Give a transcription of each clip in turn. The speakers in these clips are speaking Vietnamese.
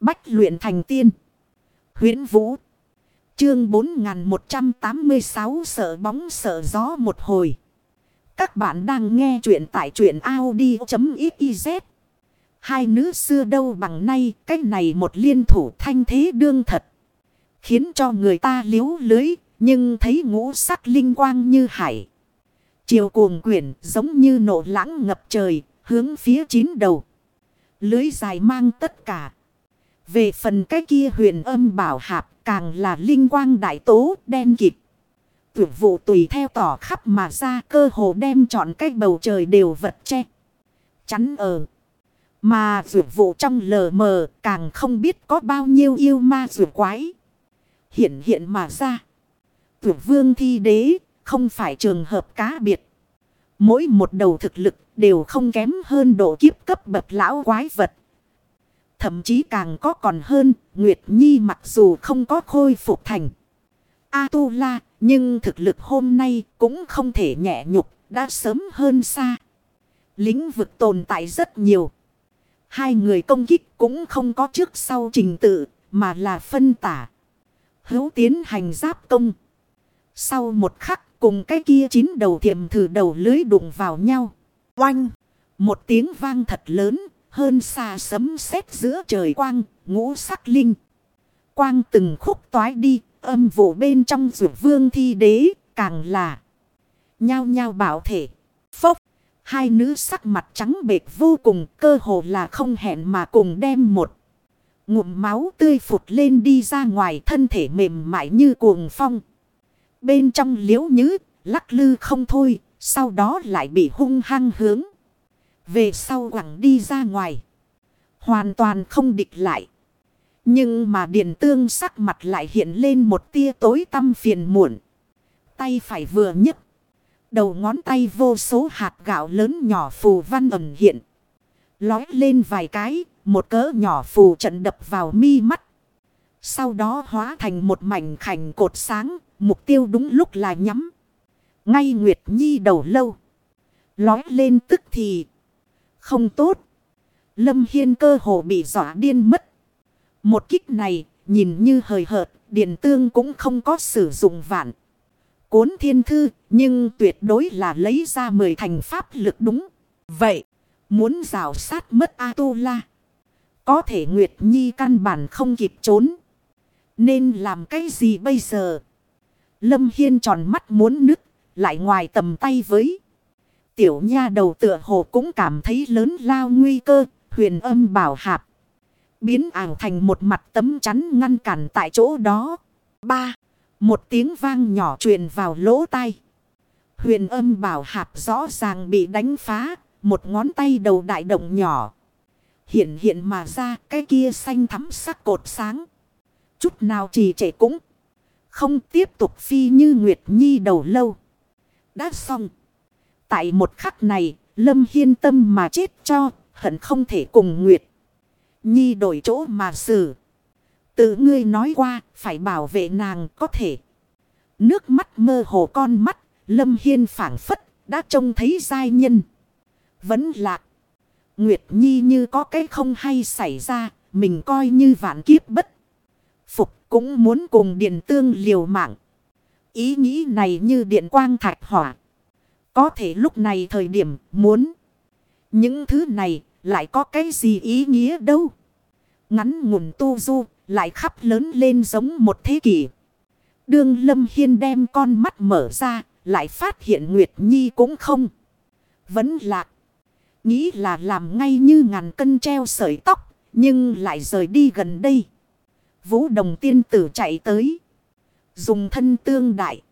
Bách luyện thành tiên. huyễn Vũ. Chương 4186 sợ bóng sợ gió một hồi. Các bạn đang nghe truyện tại truyện Audi.xyz. Hai nữ xưa đâu bằng nay, cách này một liên thủ thanh thế đương thật. Khiến cho người ta liếu lưới, nhưng thấy ngũ sắc linh quang như hải. Chiều cuồng quyển giống như nổ lãng ngập trời, hướng phía chín đầu. Lưới dài mang tất cả. Về phần cái kia huyền âm bảo hạp càng là linh quang đại tố đen kịp Tuyệt vụ tùy theo tỏ khắp mà ra cơ hồ đem chọn cái bầu trời đều vật che. Chắn ở. Mà tuyệt vụ trong lờ mờ càng không biết có bao nhiêu yêu ma tuyệt quái. Hiện hiện mà ra. Tuyệt vương thi đế không phải trường hợp cá biệt. Mỗi một đầu thực lực đều không kém hơn độ kiếp cấp bậc lão quái vật. Thậm chí càng có còn hơn, Nguyệt Nhi mặc dù không có khôi phục thành. A-tu-la, nhưng thực lực hôm nay cũng không thể nhẹ nhục, đã sớm hơn xa. Lĩnh vực tồn tại rất nhiều. Hai người công kích cũng không có trước sau trình tự, mà là phân tả. Hữu tiến hành giáp công. Sau một khắc cùng cái kia chín đầu thiệm thử đầu lưới đụng vào nhau. Oanh! Một tiếng vang thật lớn, hơn xa sấm sét giữa trời quang, ngũ sắc linh. Quang từng khúc toái đi, âm vụ bên trong rượu vương thi đế, càng là nhao nhao bảo thể. Phốc! Hai nữ sắc mặt trắng bệt vô cùng, cơ hồ là không hẹn mà cùng đem một. Ngụm máu tươi phụt lên đi ra ngoài thân thể mềm mại như cuồng phong. Bên trong liễu nhứ, lắc lư không thôi, sau đó lại bị hung hăng hướng. Về sau quẳng đi ra ngoài. Hoàn toàn không địch lại. Nhưng mà điện tương sắc mặt lại hiện lên một tia tối tâm phiền muộn. Tay phải vừa nhấc. Đầu ngón tay vô số hạt gạo lớn nhỏ phù văn ẩn hiện. Lói lên vài cái, một cỡ nhỏ phù trận đập vào mi mắt. Sau đó hóa thành một mảnh khảnh cột sáng, mục tiêu đúng lúc là nhắm. Ngay Nguyệt Nhi đầu lâu. Lói lên tức thì. Không tốt. Lâm Hiên cơ hồ bị dọa điên mất. Một kích này, nhìn như hời hợt, Điện Tương cũng không có sử dụng vạn. Cuốn thiên thư, nhưng tuyệt đối là lấy ra mười thành pháp lực đúng. Vậy, muốn rào sát mất A-tu-la. Có thể Nguyệt Nhi căn bản không kịp trốn. Nên làm cái gì bây giờ? Lâm Hiên tròn mắt muốn nứt, lại ngoài tầm tay với. Tiểu nha đầu tựa hồ cũng cảm thấy lớn lao nguy cơ, huyền âm bảo hạp. Biến ảo thành một mặt tấm chắn ngăn cản tại chỗ đó. ba Một tiếng vang nhỏ truyền vào lỗ tai. Huyền âm bảo hạp rõ ràng bị đánh phá, một ngón tay đầu đại động nhỏ. Hiện hiện mà ra cái kia xanh thắm sắc cột sáng. Chút nào trì trệ cũng không tiếp tục phi như Nguyệt Nhi đầu lâu. Đã xong. Tại một khắc này, Lâm Hiên tâm mà chết cho, hận không thể cùng Nguyệt. Nhi đổi chỗ mà xử. Tự ngươi nói qua, phải bảo vệ nàng có thể. Nước mắt mơ hồ con mắt, Lâm Hiên phản phất, đã trông thấy giai nhân. Vẫn lạc. Nguyệt Nhi như có cái không hay xảy ra, mình coi như vạn kiếp bất. Phục cũng muốn cùng điện tương liều mạng. Ý nghĩ này như điện quang thạch hỏa. Có thể lúc này thời điểm muốn. Những thứ này lại có cái gì ý nghĩa đâu. Ngắn ngủn tu du lại khắp lớn lên giống một thế kỷ. Đương Lâm Hiên đem con mắt mở ra, lại phát hiện Nguyệt Nhi cũng không. Vẫn lạc. Nghĩ là làm ngay như ngàn cân treo sợi tóc, nhưng lại rời đi gần đây. Vũ đồng tiên tử chạy tới. Dùng thân tương đại.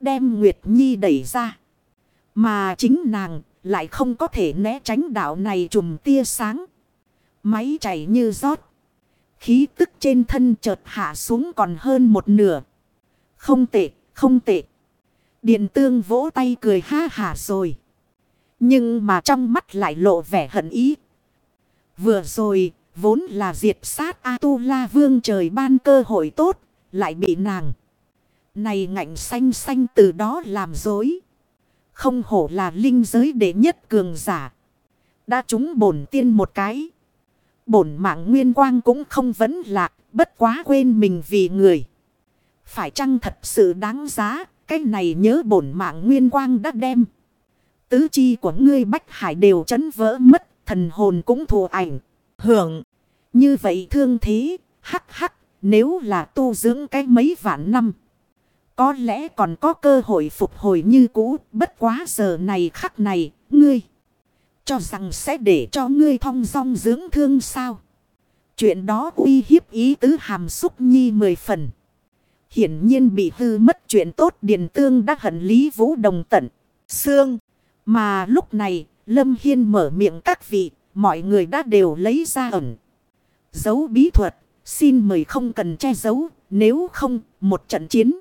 Đem Nguyệt Nhi đẩy ra. Mà chính nàng lại không có thể né tránh đạo này trùm tia sáng. Máy chảy như rót. Khí tức trên thân chợt hạ xuống còn hơn một nửa. Không tệ, không tệ. Điện tương vỗ tay cười ha hả rồi. Nhưng mà trong mắt lại lộ vẻ hận ý. Vừa rồi, vốn là diệt sát A-tu-la vương trời ban cơ hội tốt, lại bị nàng. Này ngạnh xanh xanh từ đó làm dối. Không hổ là linh giới đệ nhất cường giả. Đã trúng bổn tiên một cái. Bổn mạng nguyên quang cũng không vấn lạc, bất quá quên mình vì người. Phải chăng thật sự đáng giá, cái này nhớ bổn mạng nguyên quang đã đem. Tứ chi của ngươi bách hải đều chấn vỡ mất, thần hồn cũng thù ảnh, hưởng. Như vậy thương thế, hắc hắc, nếu là tu dưỡng cái mấy vạn năm. Có lẽ còn có cơ hội phục hồi như cũ, bất quá giờ này khắc này, ngươi. Cho rằng sẽ để cho ngươi thong dong dưỡng thương sao. Chuyện đó uy hiếp ý tứ hàm xúc nhi mười phần. Hiển nhiên bị hư mất chuyện tốt điền tương đã hận Lý Vũ Đồng tận. Xương. Mà lúc này, Lâm Hiên mở miệng các vị, mọi người đã đều lấy ra ẩn. Giấu bí thuật, xin mời không cần che giấu, nếu không, một trận chiến.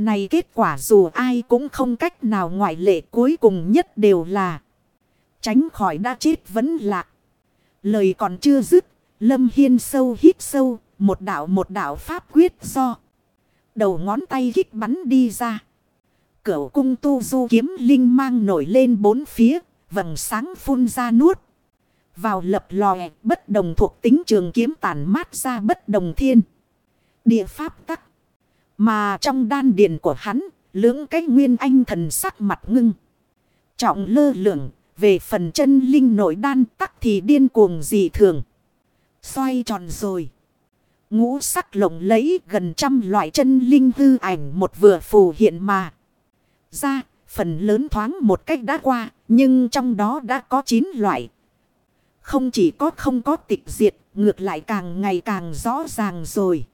Này kết quả dù ai cũng không cách nào ngoại lệ cuối cùng nhất đều là tránh khỏi đã chết vẫn lạc. Lời còn chưa dứt, Lâm Hiên sâu hít sâu, một đạo một đạo pháp quyết do. Đầu ngón tay hít bắn đi ra. Cửu cung tu du kiếm linh mang nổi lên bốn phía, vầng sáng phun ra nuốt. Vào lập lòe, bất đồng thuộc tính trường kiếm tàn mát ra bất đồng thiên. Địa pháp tắc. Mà trong đan điền của hắn, lưỡng cái nguyên anh thần sắc mặt ngưng. Trọng lơ lượng, về phần chân linh nội đan tắc thì điên cuồng dị thường. Xoay tròn rồi. Ngũ sắc lộng lấy gần trăm loại chân linh hư ảnh một vừa phù hiện mà. Ra, phần lớn thoáng một cách đã qua, nhưng trong đó đã có chín loại. Không chỉ có không có tịch diệt, ngược lại càng ngày càng rõ ràng rồi.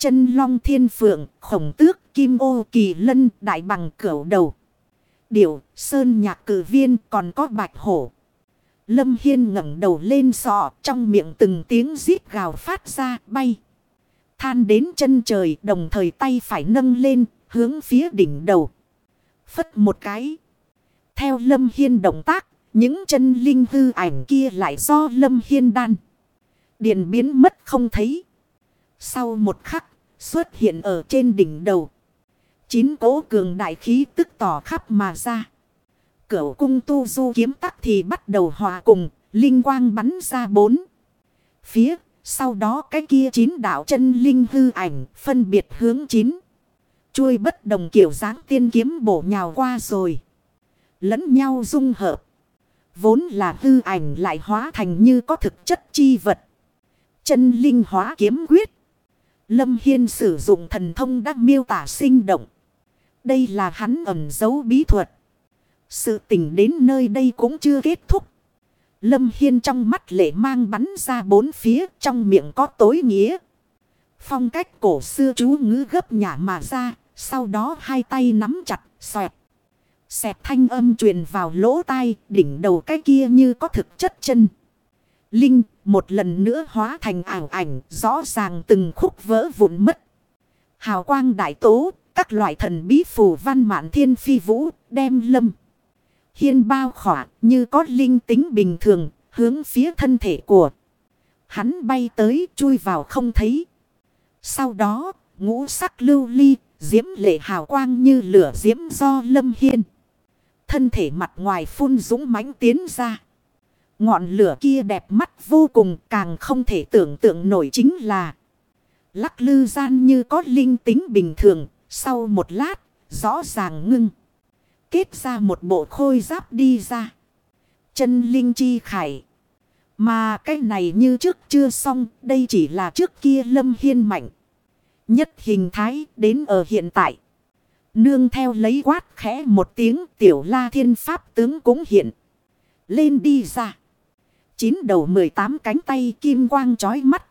Chân long thiên phượng, khổng tước, kim ô kỳ lân, đại bằng cửu đầu. Điểu, sơn nhạc cử viên còn có bạch hổ. Lâm Hiên ngẩng đầu lên sọ trong miệng từng tiếng rít gào phát ra bay. Than đến chân trời đồng thời tay phải nâng lên hướng phía đỉnh đầu. Phất một cái. Theo Lâm Hiên động tác những chân linh hư ảnh kia lại do Lâm Hiên đan. Điện biến mất không thấy. Sau một khắc xuất hiện ở trên đỉnh đầu. Chín cố cường đại khí tức tỏ khắp mà ra. Cửu cung tu du kiếm tắc thì bắt đầu hòa cùng, linh quang bắn ra bốn. Phía, sau đó cái kia chín đạo chân linh hư ảnh, phân biệt hướng chín. Chuôi bất đồng kiểu dáng tiên kiếm bổ nhào qua rồi. Lẫn nhau dung hợp. Vốn là hư ảnh lại hóa thành như có thực chất chi vật. Chân linh hóa kiếm quyết. Lâm Hiên sử dụng thần thông đã miêu tả sinh động. Đây là hắn ẩn giấu bí thuật. Sự tình đến nơi đây cũng chưa kết thúc. Lâm Hiên trong mắt lệ mang bắn ra bốn phía trong miệng có tối nghĩa. Phong cách cổ xưa chú ngữ gấp nhả mà ra. Sau đó hai tay nắm chặt, xoẹt. Xẹt thanh âm truyền vào lỗ tai, đỉnh đầu cái kia như có thực chất chân. Linh, một lần nữa hóa thành ảo ảnh, rõ ràng từng khúc vỡ vụn mất. Hào quang đại tố, các loại thần bí phù văn mạn thiên phi vũ, đem lâm. Hiên bao khỏa như có linh tính bình thường, hướng phía thân thể của. Hắn bay tới, chui vào không thấy. Sau đó, ngũ sắc lưu ly, diễm lệ hào quang như lửa diễm do lâm hiên. Thân thể mặt ngoài phun dũng mãnh tiến ra. Ngọn lửa kia đẹp mắt vô cùng càng không thể tưởng tượng nổi chính là. Lắc lư gian như có linh tính bình thường. Sau một lát, rõ ràng ngưng. Kết ra một bộ khôi giáp đi ra. Chân linh chi khải. Mà cái này như trước chưa xong, đây chỉ là trước kia lâm hiên mạnh. Nhất hình thái đến ở hiện tại. Nương theo lấy quát khẽ một tiếng tiểu la thiên pháp tướng cũng hiện. Lên đi ra. Chín đầu mười tám cánh tay kim quang chói mắt.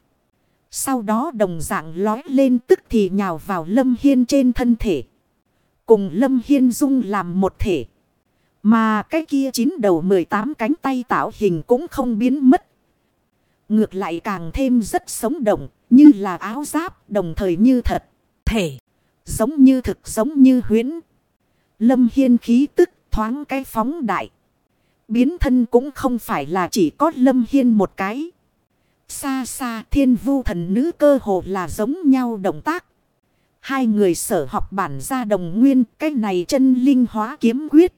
Sau đó đồng dạng lói lên tức thì nhào vào lâm hiên trên thân thể. Cùng lâm hiên dung làm một thể. Mà cái kia chín đầu mười tám cánh tay tạo hình cũng không biến mất. Ngược lại càng thêm rất sống động, như là áo giáp, đồng thời như thật, thể. Giống như thực giống như huyễn. Lâm Hiên khí tức thoáng cái phóng đại. Biến thân cũng không phải là chỉ có Lâm Hiên một cái. Xa xa thiên vu thần nữ cơ hồ là giống nhau động tác. Hai người sở học bản ra đồng nguyên, cái này chân linh hóa kiếm quyết.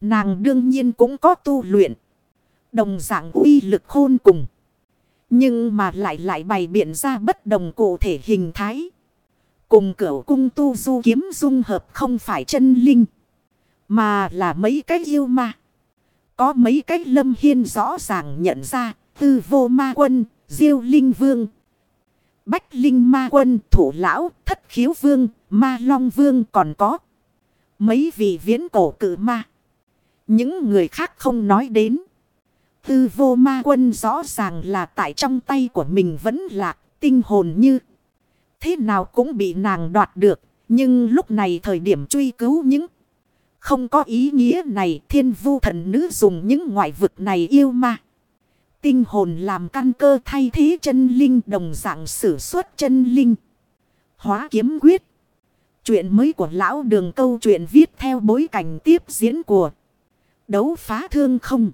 Nàng đương nhiên cũng có tu luyện. Đồng dạng uy lực khôn cùng. Nhưng mà lại lại bày biện ra bất đồng cụ thể hình thái. Cùng cửu cung tu du kiếm dung hợp không phải chân linh. Mà là mấy cái yêu ma. Có mấy cái lâm hiên rõ ràng nhận ra. Tư vô ma quân, diêu linh vương. Bách linh ma quân, thủ lão, thất khiếu vương, ma long vương còn có. Mấy vị viễn cổ cử ma. Những người khác không nói đến. Tư vô ma quân rõ ràng là tại trong tay của mình vẫn lạc, tinh hồn như. Thế nào cũng bị nàng đoạt được. Nhưng lúc này thời điểm truy cứu những không có ý nghĩa này, thiên vu thần nữ dùng những ngoại vực này yêu ma. Tinh hồn làm căn cơ thay thế chân linh, đồng dạng sử xuất chân linh. Hóa kiếm quyết. Chuyện mới của lão đường câu chuyện viết theo bối cảnh tiếp diễn của đấu phá thương không.